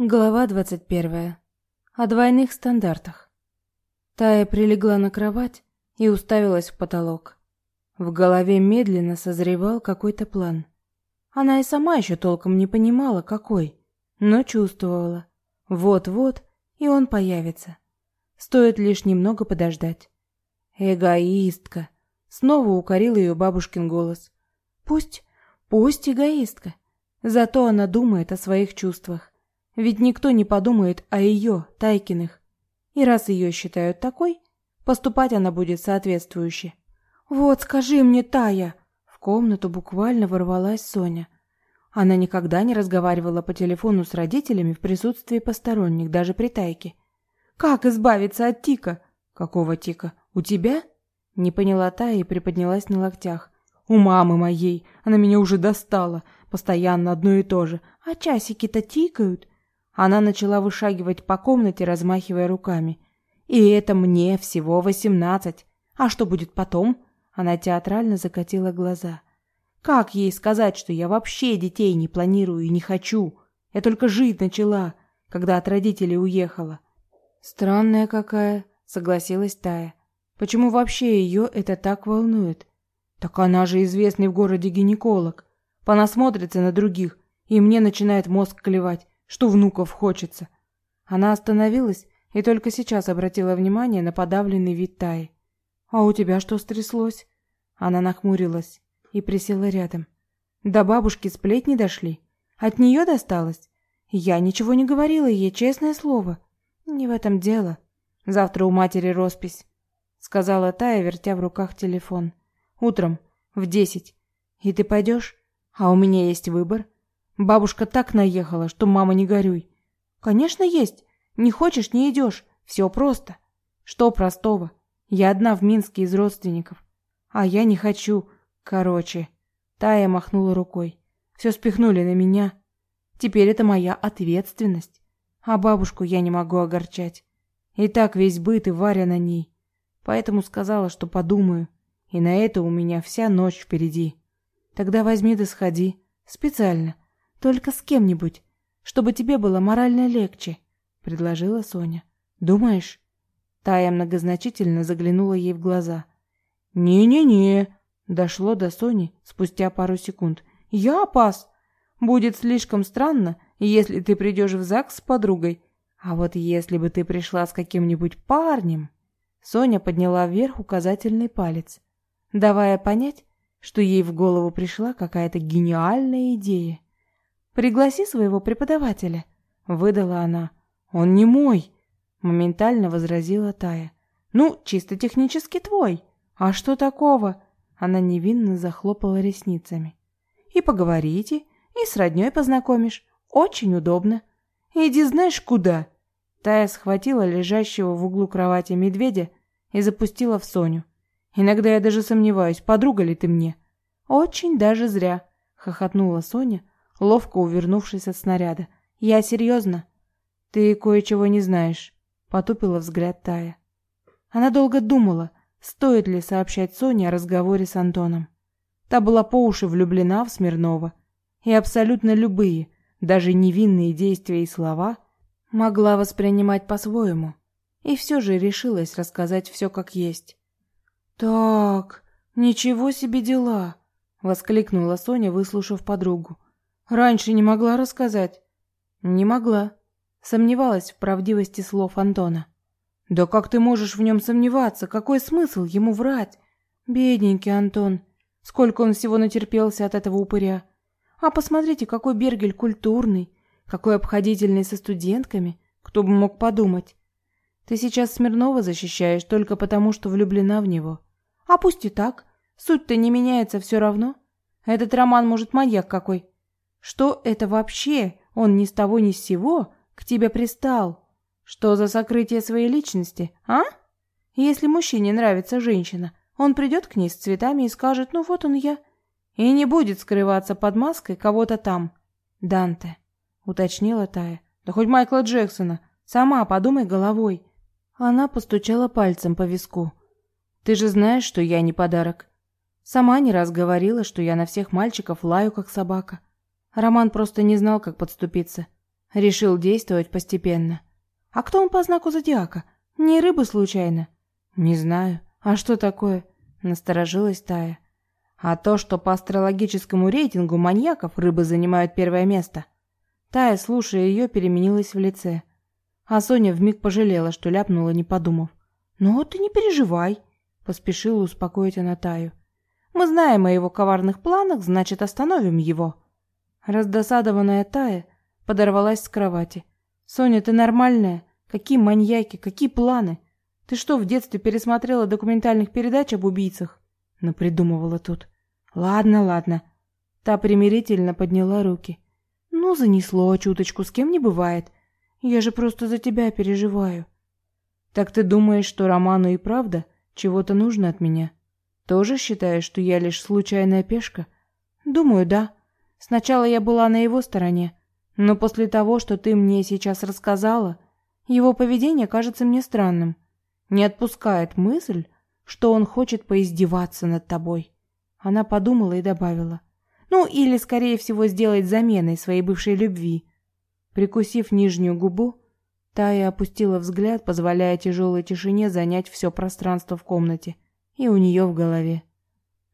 Глава двадцать первая. О двойных стандартах. Тая прилегла на кровать и уставилась в потолок. В голове медленно созревал какой-то план. Она и сама еще толком не понимала, какой, но чувствовала. Вот-вот, и он появится. Стоит лишь немного подождать. Эгоистка. Снова укорил ее бабушкин голос. Пусть, пусть эгоистка. Зато она думает о своих чувствах. Ведь никто не подумает о ее, Тайкиных. И раз ее считают такой, поступать она будет соответствующе. «Вот скажи мне, Тая!» В комнату буквально ворвалась Соня. Она никогда не разговаривала по телефону с родителями в присутствии посторонних, даже при Тайке. «Как избавиться от тика?» «Какого тика? У тебя?» Не поняла Тая и приподнялась на локтях. «У мамы моей. Она меня уже достала. Постоянно одно и то же. А часики-то тикают. Она начала вышагивать по комнате, размахивая руками. И это мне всего восемнадцать. А что будет потом? Она театрально закатила глаза. Как ей сказать, что я вообще детей не планирую и не хочу? Я только жить начала, когда от родителей уехала. Странная какая, согласилась Тая. Почему вообще ее это так волнует? Так она же известный в городе гинеколог. Понасмотрится на других, и мне начинает мозг клевать что внуков хочется. Она остановилась и только сейчас обратила внимание на подавленный вид Таи. А у тебя что стряслось? Она нахмурилась и присела рядом. До бабушки сплетни дошли. От нее досталось. Я ничего не говорила ей, честное слово. Не в этом дело. Завтра у матери роспись, сказала Тая, вертя в руках телефон. Утром в десять. И ты пойдешь? А у меня есть выбор. Бабушка так наехала, что мама не горюй. Конечно, есть. Не хочешь не идешь. Все просто. Что простого? Я одна в Минске из родственников. А я не хочу. Короче, Тая махнула рукой. Все спихнули на меня. Теперь это моя ответственность. А бабушку я не могу огорчать. И так весь быт и Варя на ней. Поэтому сказала, что подумаю. И на это у меня вся ночь впереди. Тогда возьми да сходи. Специально. Только с кем-нибудь, чтобы тебе было морально легче, предложила Соня. Думаешь? Тая многозначительно заглянула ей в глаза. Не-не-не, дошло до Сони спустя пару секунд. Я пас. Будет слишком странно, если ты придешь в ЗАГС с подругой. А вот если бы ты пришла с каким-нибудь парнем, Соня подняла вверх указательный палец, давая понять, что ей в голову пришла какая-то гениальная идея. Пригласи своего преподавателя, выдала она. Он не мой, моментально возразила Тая. Ну, чисто технически твой. А что такого? Она невинно захлопала ресницами. И поговорите, и с роднёй познакомишь. Очень удобно. Иди знаешь куда. Тая схватила лежащего в углу кровати медведя и запустила в Соню. Иногда я даже сомневаюсь, подруга ли ты мне. Очень даже зря, хохотнула Соня, ловко увернувшись от снаряда. «Я серьезно?» «Ты кое-чего не знаешь», — потупила взгляд Тая. Она долго думала, стоит ли сообщать Соне о разговоре с Антоном. Та была по уши влюблена в Смирнова, и абсолютно любые, даже невинные действия и слова могла воспринимать по-своему, и все же решилась рассказать все как есть. «Так, ничего себе дела!» — воскликнула Соня, выслушав подругу. Раньше не могла рассказать. Не могла. Сомневалась в правдивости слов Антона. Да как ты можешь в нем сомневаться? Какой смысл ему врать? Бедненький Антон. Сколько он всего натерпелся от этого упыря. А посмотрите, какой Бергель культурный, какой обходительный со студентками. Кто бы мог подумать. Ты сейчас Смирнова защищаешь только потому, что влюблена в него. А пусть и так. Суть-то не меняется все равно. Этот роман, может, маньяк какой. Что это вообще? Он ни с того ни с сего к тебе пристал. Что за сокрытие своей личности, а? Если мужчине нравится женщина, он придет к ней с цветами и скажет: "Ну вот он я". И не будет скрываться под маской кого-то там. Данте, уточнила Тая. Да хоть Майкла Джексона. Сама подумай головой. Она постучала пальцем по виску. Ты же знаешь, что я не подарок. Сама не раз говорила, что я на всех мальчиков лаю как собака. Роман просто не знал, как подступиться. Решил действовать постепенно. А кто он по знаку зодиака? Не рыбы случайно? Не знаю. А что такое? Насторожилась Тая. А то, что по астрологическому рейтингу маньяков рыбы занимают первое место. Тая, слушая ее, переменилась в лице. А Соня вмиг пожалела, что ляпнула, не подумав. «Ну, ты не переживай», — поспешила успокоить она Таю. «Мы знаем о его коварных планах, значит, остановим его». Раздосадованная Тая подорвалась с кровати. «Соня, ты нормальная? Какие маньяки, какие планы? Ты что, в детстве пересмотрела документальных передач об убийцах? Напридумывала тут. Ладно, ладно. Та примирительно подняла руки. Ну, занесло чуточку, с кем не бывает. Я же просто за тебя переживаю. Так ты думаешь, что Роману и правда чего-то нужно от меня? Тоже считаешь, что я лишь случайная пешка? Думаю, да. Сначала я была на его стороне, но после того, что ты мне сейчас рассказала, его поведение кажется мне странным. Не отпускает мысль, что он хочет поиздеваться над тобой. Она подумала и добавила: "Ну, или скорее всего сделать заменой своей бывшей любви". Прикусив нижнюю губу, Тая опустила взгляд, позволяя тяжелой тишине занять все пространство в комнате и у нее в голове.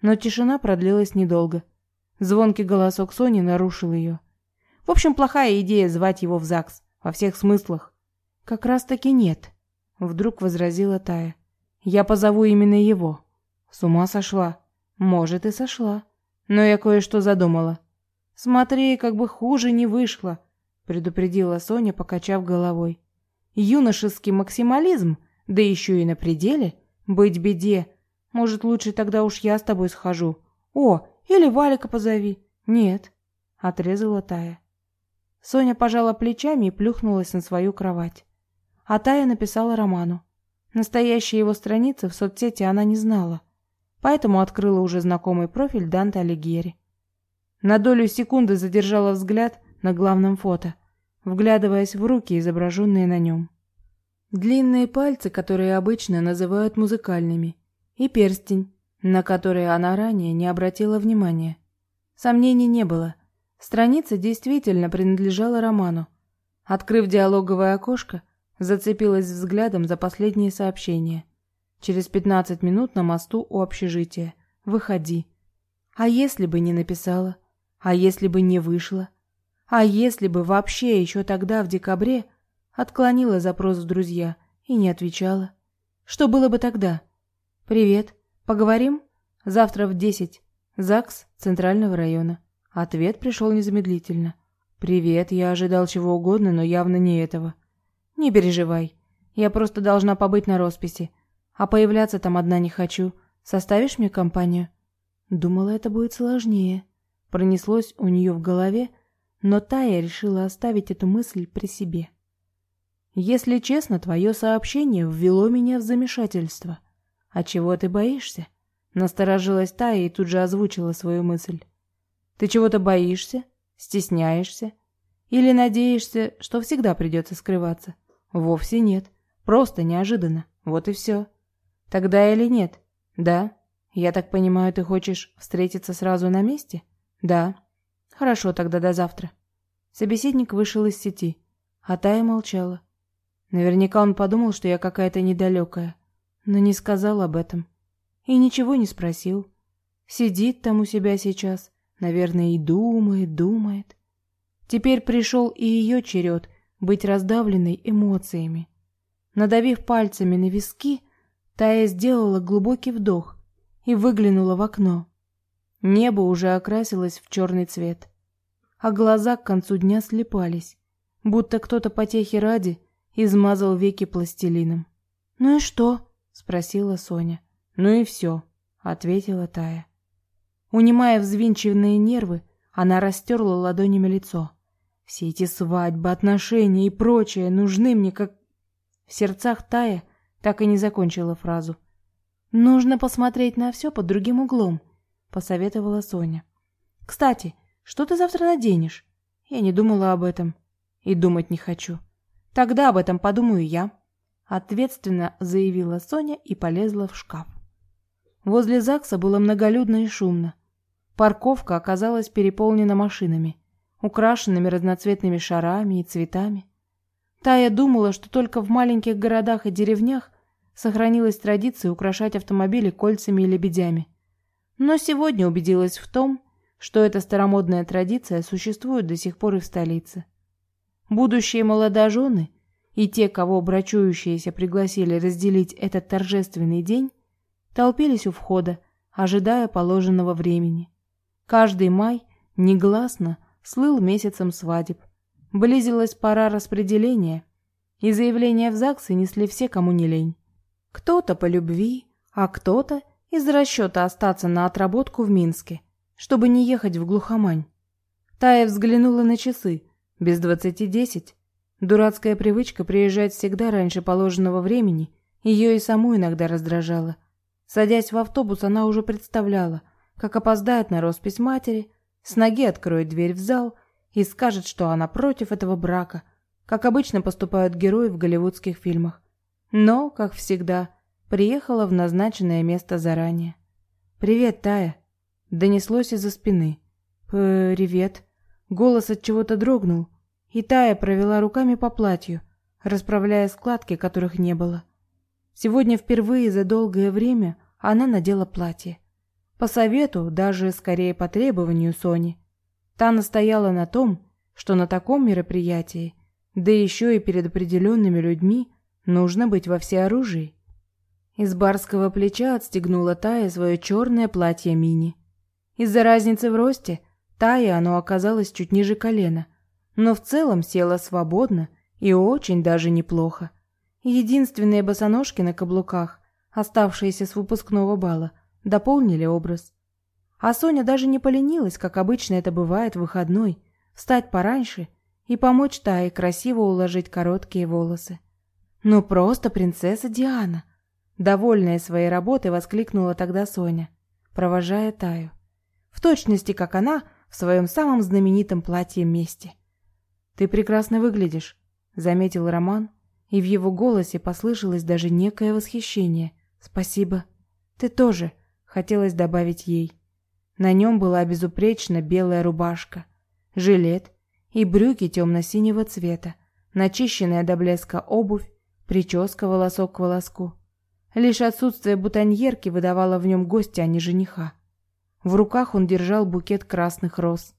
Но тишина продлилась недолго. Звонкий голосок Сони нарушил ее. В общем, плохая идея звать его в ЗАГС во всех смыслах. Как раз-таки нет, вдруг возразила Тая. Я позову именно его. С ума сошла. Может, и сошла. Но я кое-что задумала. Смотри, как бы хуже не вышло, предупредила Соня, покачав головой. Юношеский максимализм, да еще и на пределе, быть беде. Может, лучше тогда уж я с тобой схожу. О, или Валика позови. Нет, отрезала Тая. Соня пожала плечами и плюхнулась на свою кровать. А Тая написала Роману. Настоящие его страницы в соцсети она не знала, поэтому открыла уже знакомый профиль Данте Алигьери. На долю секунды задержала взгляд на главном фото, вглядываясь в руки, изображенные на нем. Длинные пальцы, которые обычно называют музыкальными, и перстень, на который она ранее не обратила внимания. Сомнений не было. Страница действительно принадлежала Роману. Открыв диалоговое окошко, Зацепилась взглядом за последние сообщения. Через пятнадцать минут на мосту у общежития. Выходи. А если бы не написала? А если бы не вышла? А если бы вообще еще тогда, в декабре, отклонила запрос в друзья и не отвечала? Что было бы тогда? Привет. Поговорим? Завтра в десять. ЗАГС Центрального района. Ответ пришел незамедлительно. Привет, я ожидал чего угодно, но явно не этого. Не переживай. Я просто должна побыть на росписи. А появляться там одна не хочу. Составишь мне компанию? Думала, это будет сложнее. Пронеслось у нее в голове, но Тая решила оставить эту мысль при себе. Если честно, твое сообщение ввело меня в замешательство. А чего ты боишься? Насторожилась Тая и тут же озвучила свою мысль. Ты чего-то боишься? Стесняешься? Или надеешься, что всегда придется скрываться? Вовсе нет. Просто неожиданно. Вот и все. Тогда или нет? Да. Я так понимаю, ты хочешь встретиться сразу на месте? Да. Хорошо, тогда до завтра. Собеседник вышел из сети, а Тая молчала. Наверняка он подумал, что я какая-то недалекая, но не сказал об этом. И ничего не спросил. Сидит там у себя сейчас, наверное, и думает, думает. Теперь пришел и ее черед быть раздавленной эмоциями. Надавив пальцами на виски, Тая сделала глубокий вдох и выглянула в окно. Небо уже окрасилось в черный цвет, а глаза к концу дня слепались, будто кто-то потехи ради измазал веки пластилином. «Ну и что?» — спросила Соня. «Ну и все», — ответила Тая. Унимая взвинченные нервы, она растерла ладонями лицо. Все эти свадьбы, отношения и прочее нужны мне как... В сердцах Тая так и не закончила фразу. «Нужно посмотреть на все под другим углом», — посоветовала Соня. «Кстати, что ты завтра наденешь?» Я не думала об этом. И думать не хочу. Тогда об этом подумаю я. Ответственно заявила Соня и полезла в шкаф. Возле ЗАГСа было многолюдно и шумно. Парковка оказалась переполнена машинами. украшенными разноцветными шарами и цветами. Тая думала, что только в маленьких городах и деревнях сохранилась традиция украшать автомобили кольцами и лебедями. Но сегодня убедилась в том, что эта старомодная традиция существует до сих пор и в столице. Будущие молодожены и те, кого брачующиеся пригласили разделить этот торжественный день, толпились у входа, ожидая положенного времени. Каждый май негласно слыл месяцем свадеб. Близилась пора распределения, и заявления в ЗАГСы несли все, кому не лень. Кто-то по любви, а кто-то из расчета остаться на отработку в Минске, чтобы не ехать в глухомань. Тая взглянула на часы. Без двадцати десять. Дурацкая привычка приезжать всегда раньше положенного времени ее и саму иногда раздражала. Садясь в автобус, она уже представляла, как опоздает на роспись матери, с ноги откроет дверь в зал и скажет, что она против этого брака, как обычно поступают герои в голливудских фильмах. Но, как всегда, приехала в назначенное место заранее. «Привет, Тая!» Донеслось из-за спины. «Привет!» Голос от чего-то дрогнул, и Тая провела руками по платью, расправляя складки, которых не было. Сегодня впервые за долгое время она надела платье. По совету, даже скорее по требованию Сони. Та настояла на том, что на таком мероприятии, да еще и перед определенными людьми, нужно быть во всеоружии. Из барского плеча отстегнула Тая свое черное платье мини. Из-за разницы в росте Тае оно оказалось чуть ниже колена, но в целом села свободно и очень даже неплохо. Единственные босоножки на каблуках, оставшиеся с выпускного бала, дополнили образ. А Соня даже не поленилась, как обычно это бывает в выходной, встать пораньше и помочь Тае красиво уложить короткие волосы. «Ну просто принцесса Диана!» Довольная своей работой, воскликнула тогда Соня, провожая Таю. В точности, как она в своем самом знаменитом платье месте. «Ты прекрасно выглядишь», — заметил Роман, и в его голосе послышалось даже некое восхищение. «Спасибо. Ты тоже», — хотелось добавить ей. На нем была безупречно белая рубашка, жилет и брюки темно-синего цвета, начищенная до блеска обувь, прическа волосок к волоску. Лишь отсутствие бутоньерки выдавало в нем гостя, а не жениха. В руках он держал букет красных роз.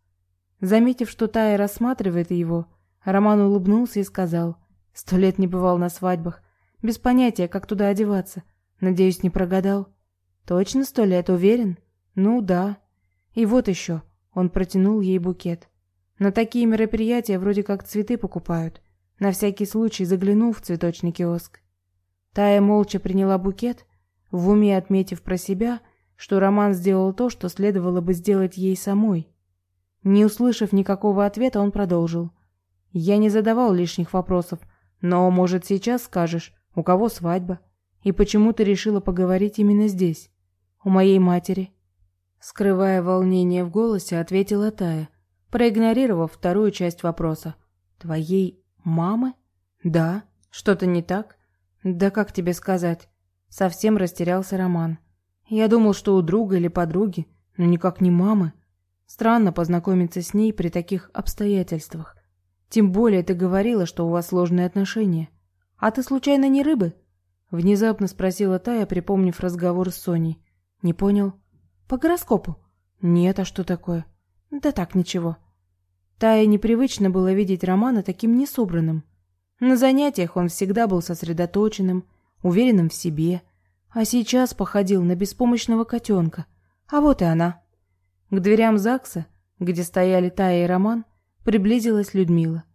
Заметив, что Тая рассматривает его, Роман улыбнулся и сказал: "Сто лет не бывал на свадьбах, без понятия, как туда одеваться. Надеюсь, не прогадал". "Точно сто лет, уверен?" "Ну да". "И вот еще», — он протянул ей букет. "На такие мероприятия вроде как цветы покупают. На всякий случай заглянул в цветочный киоск". Тая молча приняла букет, в уме отметив про себя, что Роман сделал то, что следовало бы сделать ей самой. Не услышав никакого ответа, он продолжил: "Я не задавал лишних вопросов, но, может, сейчас скажешь, у кого свадьба и почему ты решила поговорить именно здесь? У моей матери?" Скрывая волнение в голосе, ответила Тая, проигнорировав вторую часть вопроса. "Твоей мамы? Да, что-то не так?" "Да как тебе сказать?" Совсем растерялся Роман. Я думал, что у друга или подруги, но никак не мамы. Странно познакомиться с ней при таких обстоятельствах. Тем более ты говорила, что у вас сложные отношения. А ты случайно не рыбы? Внезапно спросила Тая, припомнив разговор с Соней. Не понял? По гороскопу? Нет, а что такое? Да так, ничего. Тае непривычно было видеть Романа таким несобранным. На занятиях он всегда был сосредоточенным, уверенным в себе, а сейчас походил на беспомощного котенка. А вот и она. К дверям ЗАГСа, где стояли Тая и Роман, приблизилась Людмила.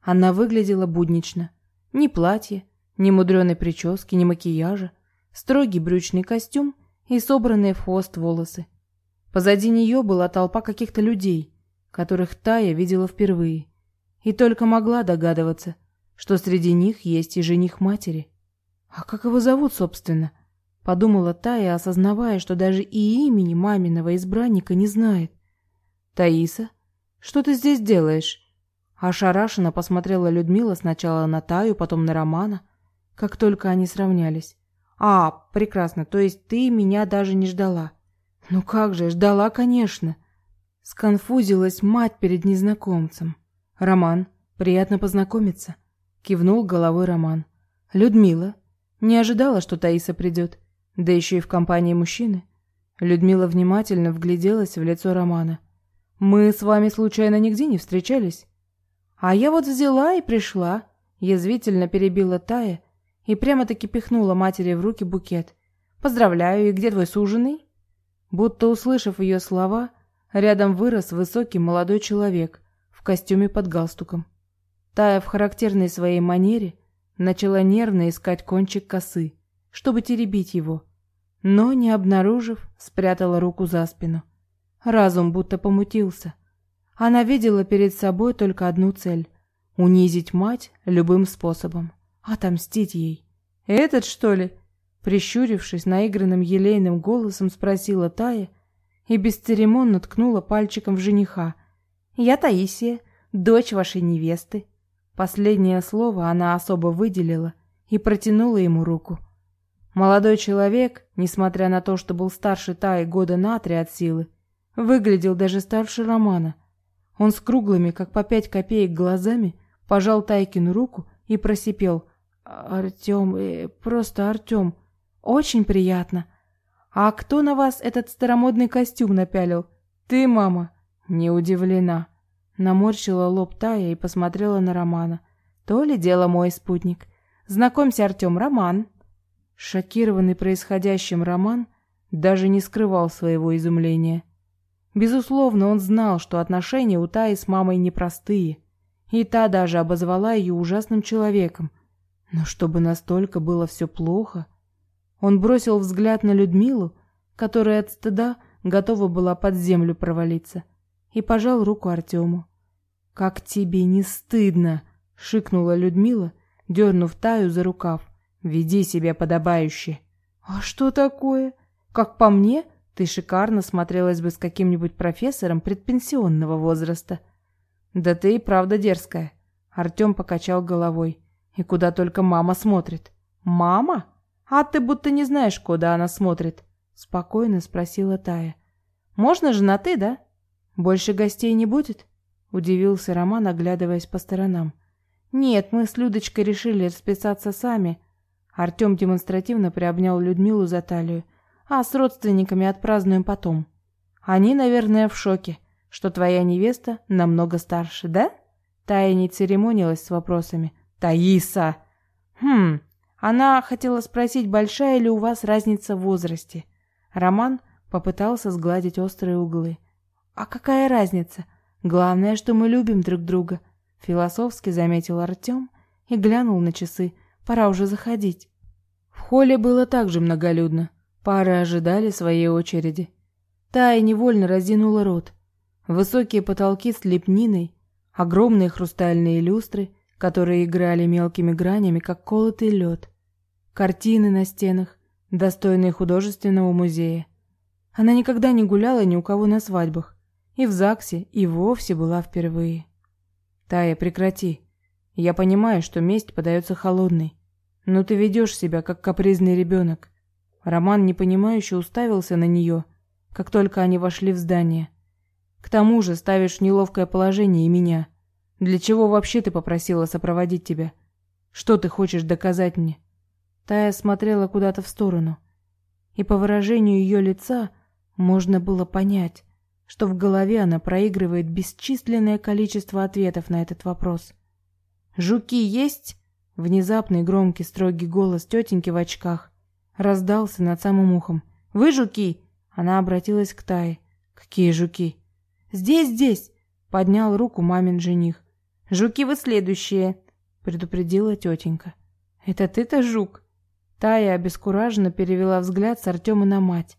Она выглядела буднично. Ни платья, ни мудреной прически, ни макияжа, строгий брючный костюм и собранные в хвост волосы. Позади нее была толпа каких-то людей, которых Тая видела впервые, и только могла догадываться, что среди них есть и жених матери. А как его зовут, собственно? Подумала Тая, осознавая, что даже и имени маминого избранника не знает. Таиса, что ты здесь делаешь? Ошарашенно посмотрела Людмила сначала на Таю, потом на Романа, как только они сравнялись. А, прекрасно, то есть ты меня даже не ждала. Ну как же, ждала, конечно. Сконфузилась мать перед незнакомцем. «Роман, приятно познакомиться», — кивнул головой Роман. «Людмила. Не ожидала, что Таиса придет, да еще и в компании мужчины». Людмила внимательно вгляделась в лицо Романа. «Мы с вами случайно нигде не встречались?» «А я вот взяла и пришла», — язвительно перебила Тая и прямо-таки пихнула матери в руки букет. «Поздравляю, и где твой суженый?» Будто услышав ее слова, рядом вырос высокий молодой человек в костюме под галстуком. Тая в характерной своей манере начала нервно искать кончик косы, чтобы теребить его, но, не обнаружив, спрятала руку за спину. Разум будто помутился. Она видела перед собой только одну цель — унизить мать любым способом, отомстить ей. «Этот, что ли?» Прищурившись наигранным елейным голосом, спросила Тая и бесцеремонно ткнула пальчиком в жениха. «Я Таисия, дочь вашей невесты». Последнее слово она особо выделила и протянула ему руку. Молодой человек, несмотря на то, что был старше Таи года на три от силы, выглядел даже старше Романа. Он с круглыми, как по пять копеек, глазами пожал Тайкину руку и просипел. «Артем, э, просто Артем, очень приятно. А кто на вас этот старомодный костюм напялил? Ты, мама?» Не удивлена. Наморщила лоб Тая и посмотрела на Романа. То ли дело мой спутник. Знакомься, Артем, Роман. Шокированный происходящим Роман даже не скрывал своего изумления. Безусловно, он знал, что отношения у Таи с мамой непростые, и та даже обозвала ее ужасным человеком. Но чтобы настолько было все плохо... Он бросил взгляд на Людмилу, которая от стыда готова была под землю провалиться, и пожал руку Артему. «Как тебе не стыдно!» — шикнула Людмила, дернув Таю за рукав. Веди себя подобающе. А что такое? Как по мне, ты шикарно смотрелась бы с каким-нибудь профессором предпенсионного возраста. Да ты и правда дерзкая. Артем покачал головой. И куда только мама смотрит. Мама? А ты будто не знаешь, куда она смотрит. Спокойно спросила Тая. Можно же на ты, да? Больше гостей не будет? Удивился Роман, оглядываясь по сторонам. Нет, мы с Людочкой решили расписаться сами. Артем демонстративно приобнял Людмилу за талию. «А с родственниками отпразднуем потом. Они, наверное, в шоке, что твоя невеста намного старше, да?» Тая не церемонилась с вопросами. «Таиса!» «Хм...» Она хотела спросить, большая ли у вас разница в возрасте. Роман попытался сгладить острые углы. «А какая разница? Главное, что мы любим друг друга», — философски заметил Артем и глянул на часы. Пора уже заходить. В холле было также многолюдно. Пары ожидали своей очереди. Тая невольно разинула рот. Высокие потолки с лепниной, огромные хрустальные люстры, которые играли мелкими гранями, как колотый лед. Картины на стенах, достойные художественного музея. Она никогда не гуляла ни у кого на свадьбах. И в ЗАГСе, и вовсе была впервые. «Тая, прекрати. Я понимаю, что месть подается холодной. Но ты ведешь себя, как капризный ребенок. Роман непонимающе уставился на нее, как только они вошли в здание. К тому же ставишь в неловкое положение и меня. Для чего вообще ты попросила сопроводить тебя? Что ты хочешь доказать мне? Тая смотрела куда-то в сторону, и по выражению ее лица можно было понять, что в голове она проигрывает бесчисленное количество ответов на этот вопрос. «Жуки есть?» Внезапный громкий строгий голос тетеньки в очках раздался над самым ухом. «Вы жуки?» Она обратилась к Тае. «Какие жуки?» «Здесь, здесь!» Поднял руку мамин жених. «Жуки вы следующие!» Предупредила тетенька. «Это ты-то жук?» Тая обескураженно перевела взгляд с Артема на мать.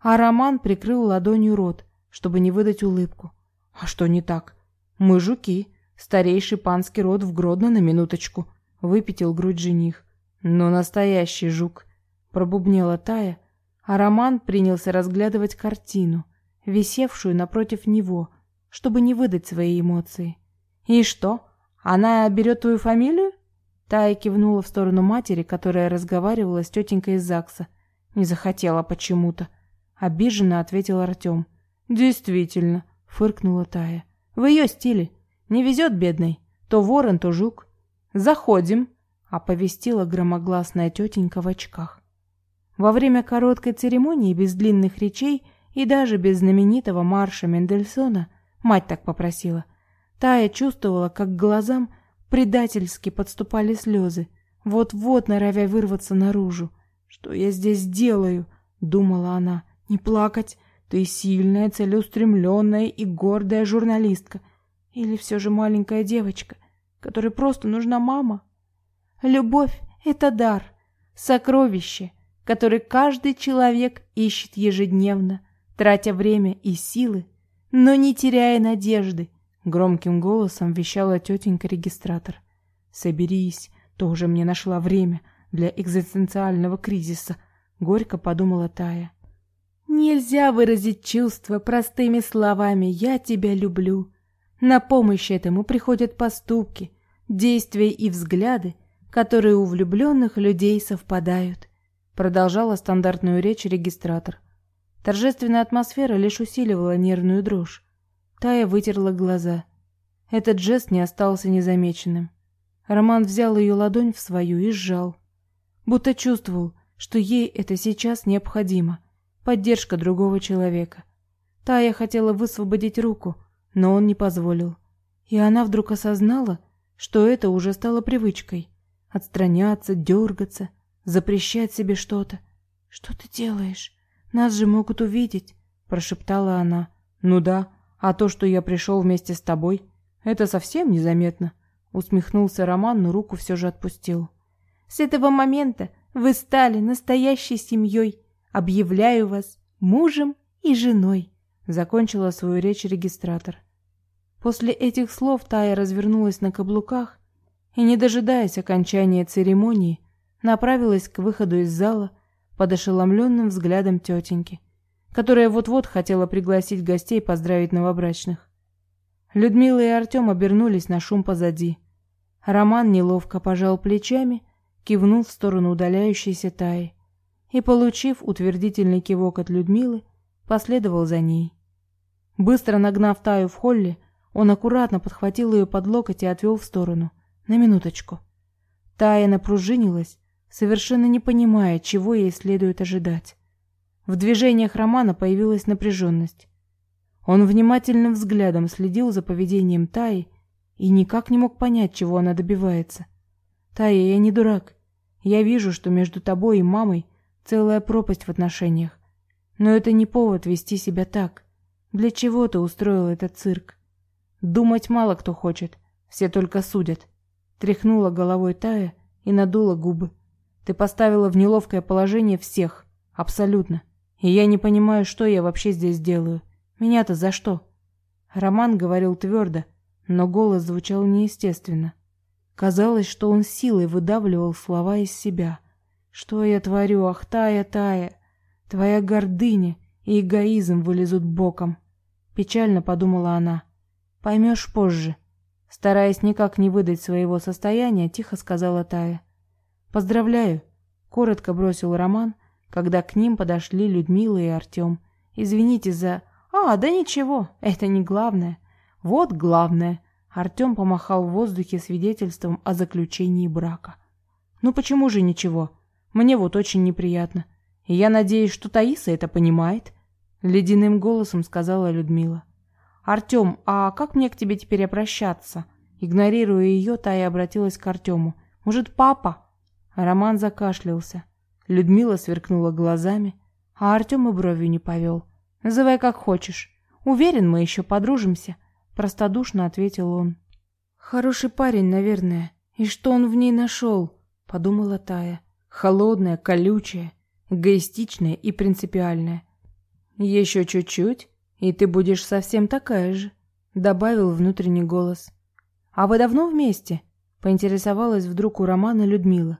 А Роман прикрыл ладонью рот, чтобы не выдать улыбку. «А что не так? Мы жуки!» Старейший панский род в Гродно на минуточку. Выпятил грудь жених. Но настоящий жук. Пробубнела Тая, а Роман принялся разглядывать картину, висевшую напротив него, чтобы не выдать свои эмоции. «И что? Она берет твою фамилию?» Тая кивнула в сторону матери, которая разговаривала с тетенькой из ЗАГСа. «Не захотела почему-то», — обиженно ответил Артем. «Действительно», — фыркнула Тая. В ее стиле. Не везет бедной. То ворон, то жук. Заходим, оповестила громогласная тетенька в очках. Во время короткой церемонии без длинных речей и даже без знаменитого марша Мендельсона, мать так попросила, Тая чувствовала, как глазам предательски подступали слезы, вот-вот норовя вырваться наружу. «Что я здесь делаю?» — думала она. «Не плакать. Ты сильная, целеустремленная и гордая журналистка. Или все же маленькая девочка, которой просто нужна мама?» Любовь — это дар, сокровище, которое каждый человек ищет ежедневно, тратя время и силы, но не теряя надежды, громким голосом вещала тетенька-регистратор. Соберись, тоже мне нашла время для экзистенциального кризиса, горько подумала Тая. Нельзя выразить чувства простыми словами «я тебя люблю». На помощь этому приходят поступки, действия и взгляды, которые у влюбленных людей совпадают. Продолжала стандартную речь регистратор. Торжественная атмосфера лишь усиливала нервную дрожь. Тая вытерла глаза. Этот жест не остался незамеченным. Роман взял ее ладонь в свою и сжал. Будто чувствовал, что ей это сейчас необходимо. Поддержка другого человека. Тая хотела высвободить руку, но он не позволил. И она вдруг осознала, что это уже стало привычкой. Отстраняться, дергаться, запрещать себе что-то. «Что ты делаешь? Нас же могут увидеть», — прошептала она. «Ну да, а то, что я пришел вместе с тобой, это совсем незаметно», — усмехнулся Роман, но руку все же отпустил. «С этого момента вы стали настоящей семьей. Объявляю вас мужем и женой», — закончила свою речь регистратор. После этих слов Тая развернулась на каблуках и, не дожидаясь окончания церемонии, направилась к выходу из зала под ошеломленным взглядом тетеньки, которая вот-вот хотела пригласить гостей поздравить новобрачных. Людмила и Артем обернулись на шум позади. Роман неловко пожал плечами, кивнул в сторону удаляющейся Таи и, получив утвердительный кивок от Людмилы, последовал за ней. Быстро нагнав Таю в холле, он аккуратно подхватил ее под локоть и отвел в сторону. На минуточку. Тая напружинилась, совершенно не понимая, чего ей следует ожидать. В движениях Романа появилась напряженность. Он внимательным взглядом следил за поведением Таи и никак не мог понять, чего она добивается. «Тая, я не дурак. Я вижу, что между тобой и мамой целая пропасть в отношениях. Но это не повод вести себя так. Для чего ты устроил этот цирк? Думать мало кто хочет, все только судят. Тряхнула головой Тая и надула губы. Ты поставила в неловкое положение всех. Абсолютно. И я не понимаю, что я вообще здесь делаю. Меня-то за что? Роман говорил твердо, но голос звучал неестественно. Казалось, что он силой выдавливал слова из себя. Что я творю, ах, Тая, Тая? Твоя гордыня и эгоизм вылезут боком. Печально подумала она. Поймешь позже. Стараясь никак не выдать своего состояния, тихо сказала Тая. «Поздравляю!» — коротко бросил Роман, когда к ним подошли Людмила и Артем. «Извините за...» «А, да ничего, это не главное. Вот главное!» Артем помахал в воздухе свидетельством о заключении брака. «Ну почему же ничего? Мне вот очень неприятно. И я надеюсь, что Таиса это понимает?» Ледяным голосом сказала Людмила. «Артем, а как мне к тебе теперь обращаться?» Игнорируя ее, Тая обратилась к Артему. «Может, папа?» Роман закашлялся. Людмила сверкнула глазами, а Артем и бровью не повел. «Называй как хочешь. Уверен, мы еще подружимся», — простодушно ответил он. «Хороший парень, наверное. И что он в ней нашел?» — подумала Тая. «Холодная, колючая, эгоистичная и принципиальная. Еще чуть-чуть, «И ты будешь совсем такая же», — добавил внутренний голос. «А вы давно вместе?» — поинтересовалась вдруг у Романа Людмила.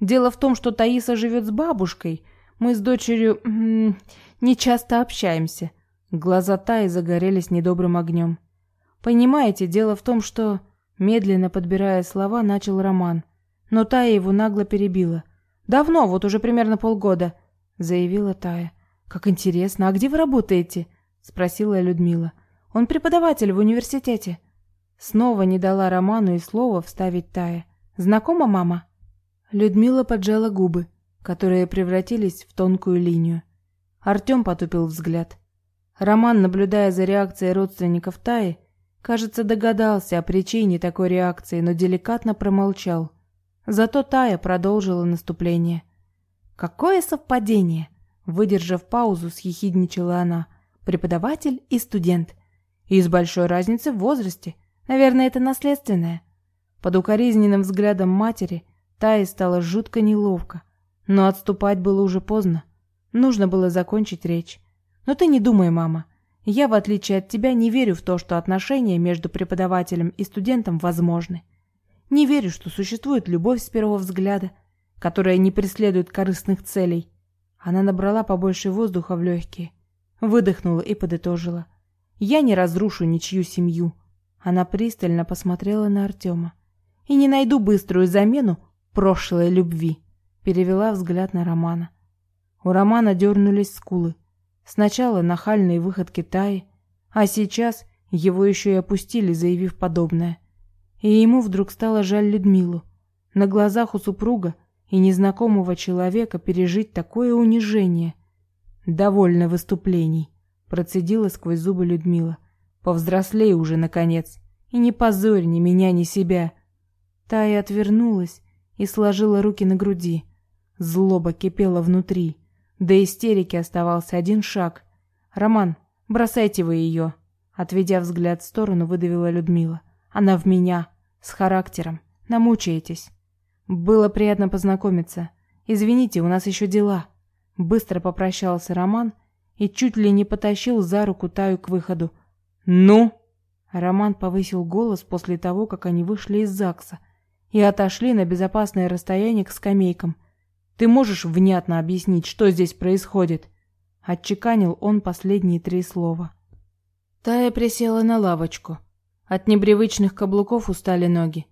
«Дело в том, что Таиса живет с бабушкой. Мы с дочерью не часто общаемся». Глаза Таи загорелись недобрым огнем. «Понимаете, дело в том, что...» Медленно подбирая слова, начал Роман. Но Тая его нагло перебила. «Давно, вот уже примерно полгода», — заявила Тая. «Как интересно, а где вы работаете?» Спросила Людмила. Он преподаватель в университете. Снова не дала Роману и слова вставить Тая. Знакома мама? Людмила поджала губы, которые превратились в тонкую линию. Артем потупил взгляд. Роман, наблюдая за реакцией родственников Таи, кажется, догадался о причине такой реакции, но деликатно промолчал. Зато Тая продолжила наступление. Какое совпадение, выдержав паузу, съехидничала она. Преподаватель и студент. И с большой разницей в возрасте. Наверное, это наследственное. Под укоризненным взглядом матери Тае стало жутко неловко, но отступать было уже поздно. Нужно было закончить речь. Но ты не думай, мама. Я, в отличие от тебя, не верю в то, что отношения между преподавателем и студентом возможны. Не верю, что существует любовь с первого взгляда, которая не преследует корыстных целей. Она набрала побольше воздуха в легкие, выдохнула и подытожила. Я не разрушу ничью семью. Она пристально посмотрела на Артема. И не найду быструю замену прошлой любви. Перевела взгляд на Романа. У Романа дернулись скулы. Сначала нахальные выходки Таи, а сейчас его еще и опустили, заявив подобное. И ему вдруг стало жаль Людмилу. На глазах у супруга и незнакомого человека пережить такое унижение. Довольно выступлений процедила сквозь зубы Людмила. Повзрослей уже наконец, и не позорь ни меня, ни себя. Тая отвернулась и сложила руки на груди. Злоба кипела внутри. До истерики оставался один шаг. Роман, бросайте вы ее!» Отведя взгляд в сторону, выдавила Людмила. Она в меня, с характером. Намучаетесь. Было приятно познакомиться. Извините, у нас еще дела. Быстро попрощался Роман и чуть ли не потащил за руку Таю к выходу. «Ну?» Роман повысил голос после того, как они вышли из ЗАГСа и отошли на безопасное расстояние к скамейкам. «Ты можешь внятно объяснить, что здесь происходит?» Отчеканил он последние три слова. Тая присела на лавочку. От непривычных каблуков устали ноги.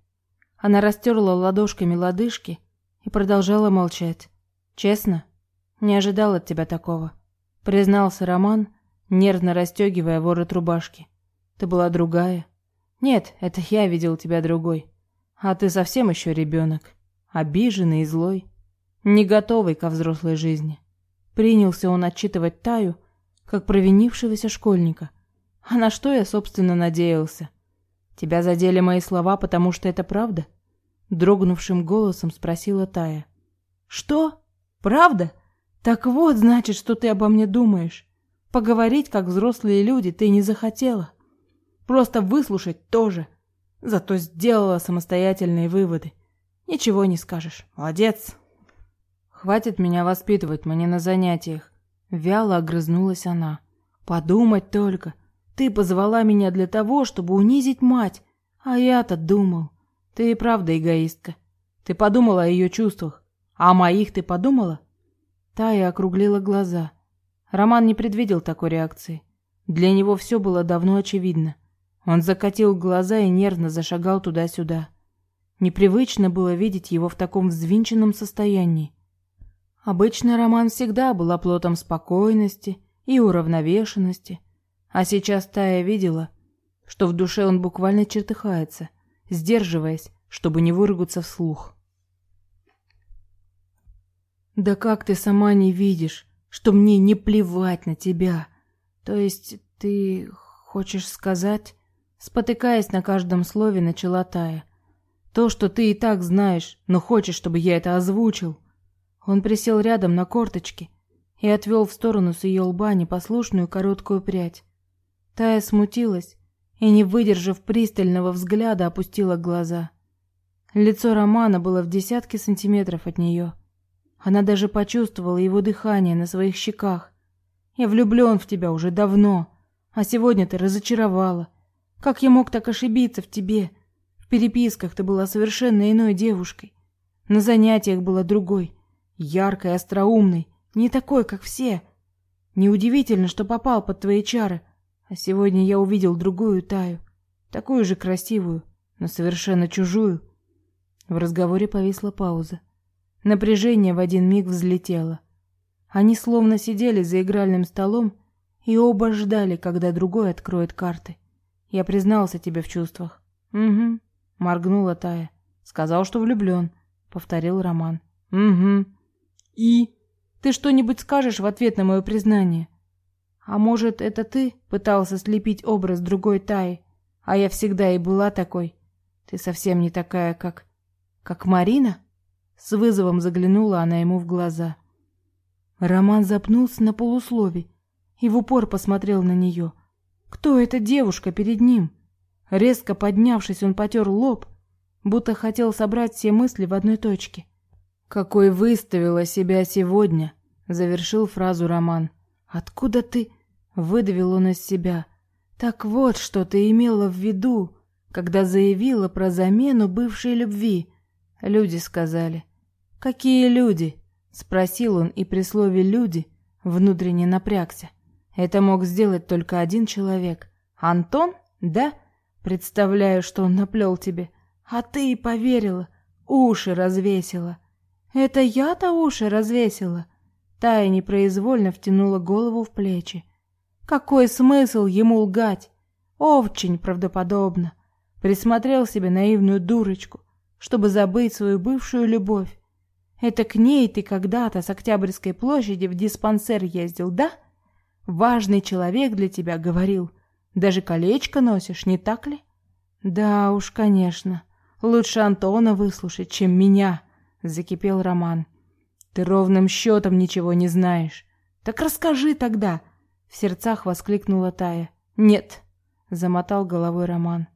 Она растерла ладошками лодыжки и продолжала молчать. «Честно, не ожидал от тебя такого признался Роман, нервно расстегивая ворот рубашки. Ты была другая. Нет, это я видел тебя другой. А ты совсем еще ребенок, обиженный и злой, не готовый ко взрослой жизни. Принялся он отчитывать Таю, как провинившегося школьника. А на что я, собственно, надеялся? Тебя задели мои слова, потому что это правда? Дрогнувшим голосом спросила Тая. Что? Правда? Так вот, значит, что ты обо мне думаешь. Поговорить, как взрослые люди, ты не захотела. Просто выслушать тоже. Зато сделала самостоятельные выводы. Ничего не скажешь. Молодец. Хватит меня воспитывать мне на занятиях. Вяло огрызнулась она. Подумать только. Ты позвала меня для того, чтобы унизить мать. А я-то думал. Ты и правда эгоистка. Ты подумала о ее чувствах. А о моих ты подумала? Тая округлила глаза. Роман не предвидел такой реакции. Для него все было давно очевидно. Он закатил глаза и нервно зашагал туда-сюда. Непривычно было видеть его в таком взвинченном состоянии. Обычно Роман всегда был оплотом спокойности и уравновешенности, а сейчас Тая видела, что в душе он буквально чертыхается, сдерживаясь, чтобы не выругаться вслух. Да как ты сама не видишь, что мне не плевать на тебя? То есть ты хочешь сказать, спотыкаясь на каждом слове, начала Тая. То, что ты и так знаешь, но хочешь, чтобы я это озвучил. Он присел рядом на корточки и отвел в сторону с ее лба непослушную короткую прядь. Тая смутилась и, не выдержав пристального взгляда, опустила глаза. Лицо Романа было в десятке сантиметров от нее. Она даже почувствовала его дыхание на своих щеках. Я влюблен в тебя уже давно, а сегодня ты разочаровала. Как я мог так ошибиться в тебе? В переписках ты была совершенно иной девушкой. На занятиях была другой, яркой, остроумной, не такой, как все. Неудивительно, что попал под твои чары. А сегодня я увидел другую Таю, такую же красивую, но совершенно чужую. В разговоре повисла пауза. Напряжение в один миг взлетело. Они словно сидели за игральным столом и оба ждали, когда другой откроет карты. Я признался тебе в чувствах. Угу, моргнула Тая. Сказал, что влюблен, повторил Роман. Угу. И ты что-нибудь скажешь в ответ на мое признание? А может, это ты пытался слепить образ другой Таи, а я всегда и была такой? Ты совсем не такая, как как Марина? С вызовом заглянула она ему в глаза. Роман запнулся на полуслове и в упор посмотрел на нее. Кто эта девушка перед ним? Резко поднявшись, он потер лоб, будто хотел собрать все мысли в одной точке. Какой выставила себя сегодня, завершил фразу Роман. Откуда ты? выдавил он из себя. Так вот, что ты имела в виду, когда заявила про замену бывшей любви. Люди сказали. Какие люди? спросил он, и при слове люди внутренне напрягся. Это мог сделать только один человек. Антон? Да? Представляю, что он наплел тебе. А ты и поверила, уши развесила. Это я-то уши развесила. Тая непроизвольно втянула голову в плечи. Какой смысл ему лгать? Очень правдоподобно. Присмотрел себе наивную дурочку, чтобы забыть свою бывшую любовь. Это к ней ты когда-то с Октябрьской площади в диспансер ездил, да? Важный человек для тебя, говорил. Даже колечко носишь, не так ли? Да уж, конечно. Лучше Антона выслушать, чем меня, закипел Роман. Ты ровным счетом ничего не знаешь. Так расскажи тогда, в сердцах воскликнула Тая. Нет, замотал головой Роман.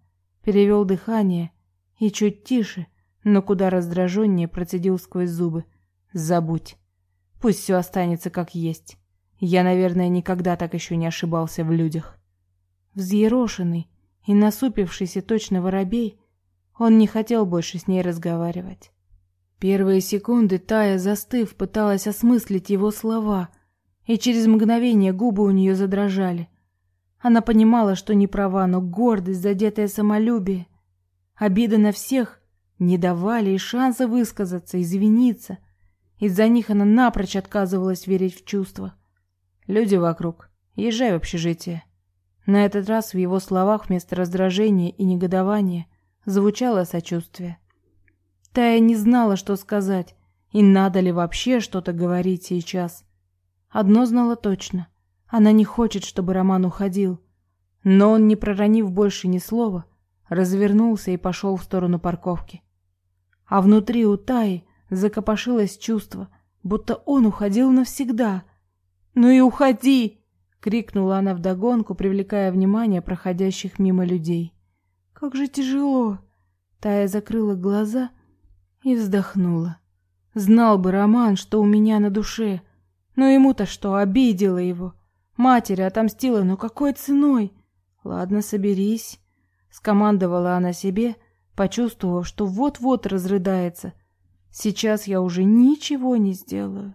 Перевел дыхание и чуть тише, но куда раздраженнее процедил сквозь зубы. Забудь. Пусть все останется как есть. Я, наверное, никогда так еще не ошибался в людях. Взъерошенный и насупившийся точно воробей, он не хотел больше с ней разговаривать. Первые секунды Тая, застыв, пыталась осмыслить его слова, и через мгновение губы у нее задрожали. Она понимала, что не права, но гордость, задетое самолюбие, обида на всех не давали и шанса высказаться, извиниться. Из-за них она напрочь отказывалась верить в чувства. Люди вокруг. Езжай в общежитие. На этот раз в его словах вместо раздражения и негодования звучало сочувствие. Тая не знала, что сказать, и надо ли вообще что-то говорить сейчас. Одно знала точно: она не хочет, чтобы Роман уходил. Но он, не проронив больше ни слова, развернулся и пошел в сторону парковки. А внутри у Таи закопошилось чувство, будто он уходил навсегда. "Ну и уходи!" крикнула она вдогонку, привлекая внимание проходящих мимо людей. Как же тяжело. Тая закрыла глаза и вздохнула. Знал бы Роман, что у меня на душе. Но ему-то что, обидела его. Матери отомстила, но какой ценой? Ладно, соберись, скомандовала она себе, почувствовав, что вот-вот разрыдается. Сейчас я уже ничего не сделаю.